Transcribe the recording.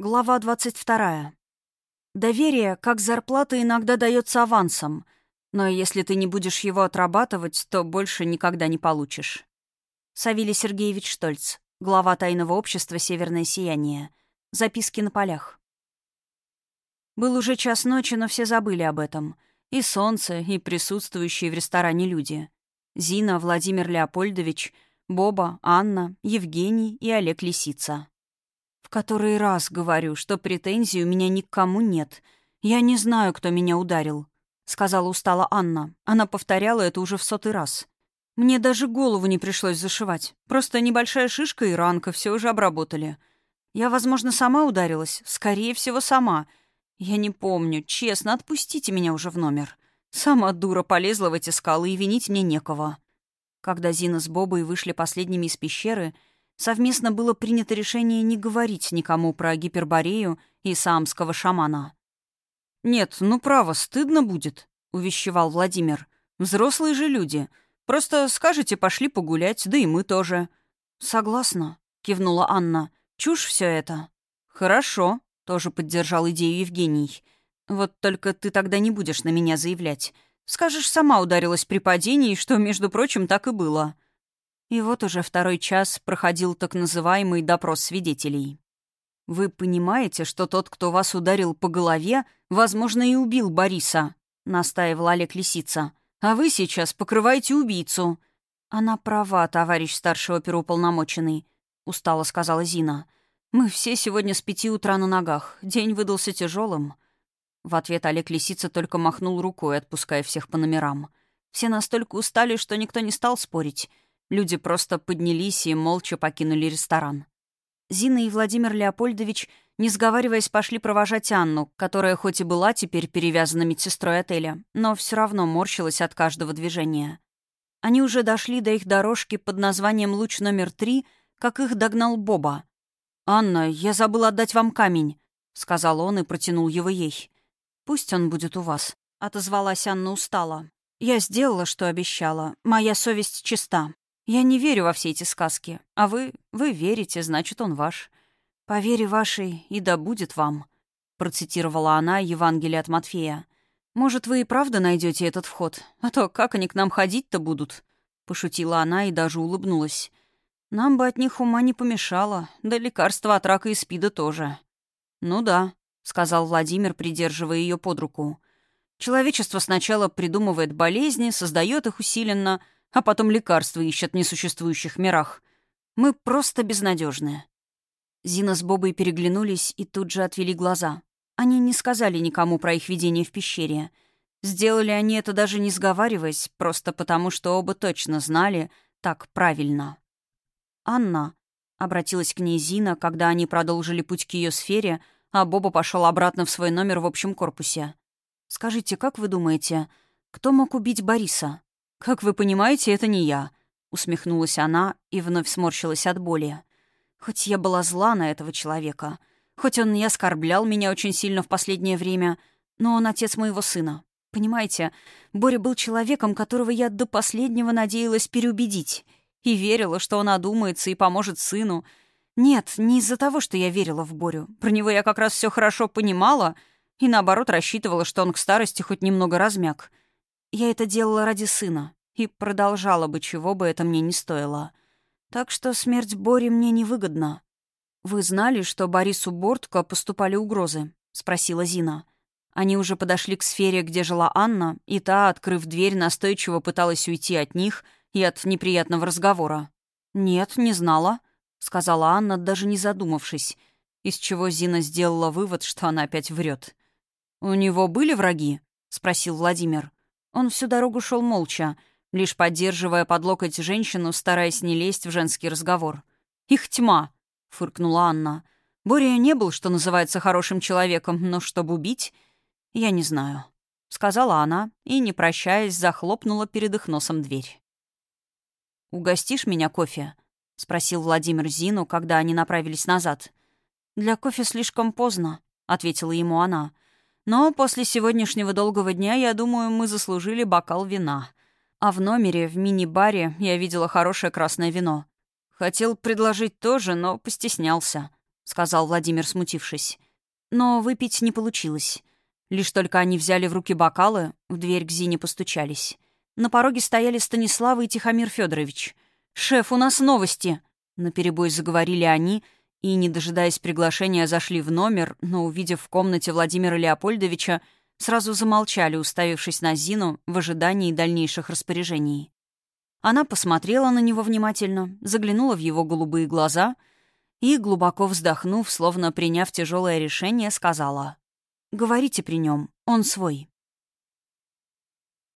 Глава 22. Доверие, как зарплата, иногда дается авансом, но если ты не будешь его отрабатывать, то больше никогда не получишь. Савелий Сергеевич Штольц, глава тайного общества «Северное сияние». Записки на полях. Был уже час ночи, но все забыли об этом. И солнце, и присутствующие в ресторане люди. Зина, Владимир Леопольдович, Боба, Анна, Евгений и Олег Лисица. В который раз говорю, что претензий у меня ни к кому нет. Я не знаю, кто меня ударил», — сказала устала Анна. Она повторяла это уже в сотый раз. «Мне даже голову не пришлось зашивать. Просто небольшая шишка и ранка, все уже обработали. Я, возможно, сама ударилась. Скорее всего, сама. Я не помню. Честно, отпустите меня уже в номер. Сама дура полезла в эти скалы, и винить мне некого». Когда Зина с Бобой вышли последними из пещеры — совместно было принято решение не говорить никому про гиперборею и саамского шамана. «Нет, ну право, стыдно будет», — увещевал Владимир. «Взрослые же люди. Просто скажете, пошли погулять, да и мы тоже». «Согласна», — кивнула Анна. «Чушь все это». «Хорошо», — тоже поддержал идею Евгений. «Вот только ты тогда не будешь на меня заявлять. Скажешь, сама ударилась при падении, что, между прочим, так и было». И вот уже второй час проходил так называемый допрос свидетелей. «Вы понимаете, что тот, кто вас ударил по голове, возможно, и убил Бориса?» — настаивал Олег Лисица. «А вы сейчас покрываете убийцу». «Она права, товарищ старший оперуполномоченный», — устало сказала Зина. «Мы все сегодня с пяти утра на ногах. День выдался тяжелым. В ответ Олег Лисица только махнул рукой, отпуская всех по номерам. Все настолько устали, что никто не стал спорить. Люди просто поднялись и молча покинули ресторан. Зина и Владимир Леопольдович, не сговариваясь, пошли провожать Анну, которая хоть и была теперь перевязана медсестрой отеля, но все равно морщилась от каждого движения. Они уже дошли до их дорожки под названием «Луч номер три», как их догнал Боба. «Анна, я забыл отдать вам камень», — сказал он и протянул его ей. «Пусть он будет у вас», — отозвалась Анна устало. «Я сделала, что обещала. Моя совесть чиста. Я не верю во все эти сказки. А вы... вы верите, значит, он ваш. По вере вашей и да будет вам», — процитировала она Евангелие от Матфея. «Может, вы и правда найдете этот вход? А то как они к нам ходить-то будут?» Пошутила она и даже улыбнулась. «Нам бы от них ума не помешало, да лекарства от рака и спида тоже». «Ну да», — сказал Владимир, придерживая ее под руку. «Человечество сначала придумывает болезни, создает их усиленно, — а потом лекарства ищут в несуществующих мирах. Мы просто безнадежные. Зина с Бобой переглянулись и тут же отвели глаза. Они не сказали никому про их видение в пещере. Сделали они это даже не сговариваясь, просто потому что оба точно знали, так правильно. «Анна», — обратилась к ней Зина, когда они продолжили путь к ее сфере, а Боба пошел обратно в свой номер в общем корпусе. «Скажите, как вы думаете, кто мог убить Бориса?» «Как вы понимаете, это не я», — усмехнулась она и вновь сморщилась от боли. «Хоть я была зла на этого человека, хоть он и оскорблял меня очень сильно в последнее время, но он отец моего сына. Понимаете, Боря был человеком, которого я до последнего надеялась переубедить, и верила, что он одумается и поможет сыну. Нет, не из-за того, что я верила в Борю. Про него я как раз все хорошо понимала и, наоборот, рассчитывала, что он к старости хоть немного размяк. Я это делала ради сына и продолжала бы, чего бы это мне не стоило. Так что смерть Бори мне невыгодна. «Вы знали, что Борису Бортко поступали угрозы?» — спросила Зина. Они уже подошли к сфере, где жила Анна, и та, открыв дверь, настойчиво пыталась уйти от них и от неприятного разговора. «Нет, не знала», — сказала Анна, даже не задумавшись, из чего Зина сделала вывод, что она опять врет. «У него были враги?» — спросил Владимир. Он всю дорогу шел молча, лишь поддерживая под локоть женщину, стараясь не лезть в женский разговор. «Их тьма!» — фыркнула Анна. «Боря не был, что называется, хорошим человеком, но чтобы убить, я не знаю», — сказала она и, не прощаясь, захлопнула перед их носом дверь. «Угостишь меня кофе?» — спросил Владимир Зину, когда они направились назад. «Для кофе слишком поздно», — ответила ему она. Но после сегодняшнего долгого дня, я думаю, мы заслужили бокал вина. А в номере, в мини-баре, я видела хорошее красное вино. Хотел предложить тоже, но постеснялся», — сказал Владимир, смутившись. Но выпить не получилось. Лишь только они взяли в руки бокалы, в дверь к Зине постучались. На пороге стояли Станислава и Тихомир Федорович. «Шеф, у нас новости!» Наперебой заговорили они и, не дожидаясь приглашения, зашли в номер, но, увидев в комнате Владимира Леопольдовича, сразу замолчали, уставившись на Зину в ожидании дальнейших распоряжений. Она посмотрела на него внимательно, заглянула в его голубые глаза и, глубоко вздохнув, словно приняв тяжелое решение, сказала «Говорите при нем, он свой».